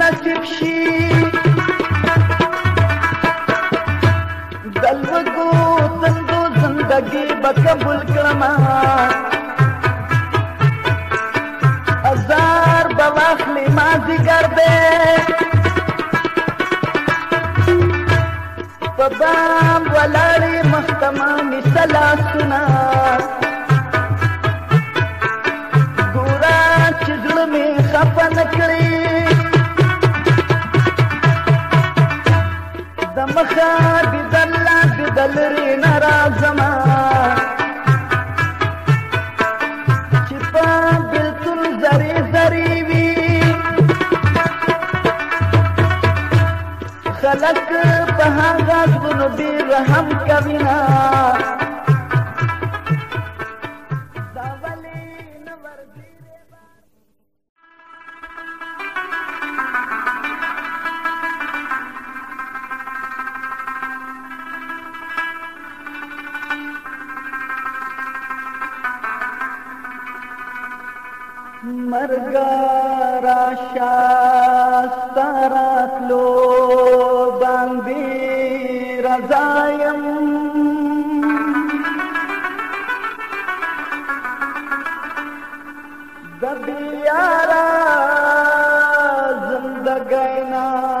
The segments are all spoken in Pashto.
نصیب شي دلوګو تندو زندگی به قبول کړما هزار به واخلي مازیګر دی په بام ولاړې محکمه مې سلاسونه پکار دی دللا دی دلری نرازما چپا بلکل زری زری وی خلق په هغه غونډې رحم کوي نه मर्गारा لو तारा बांदीम दारा ज़िंदगा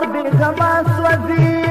او بې غما سوځي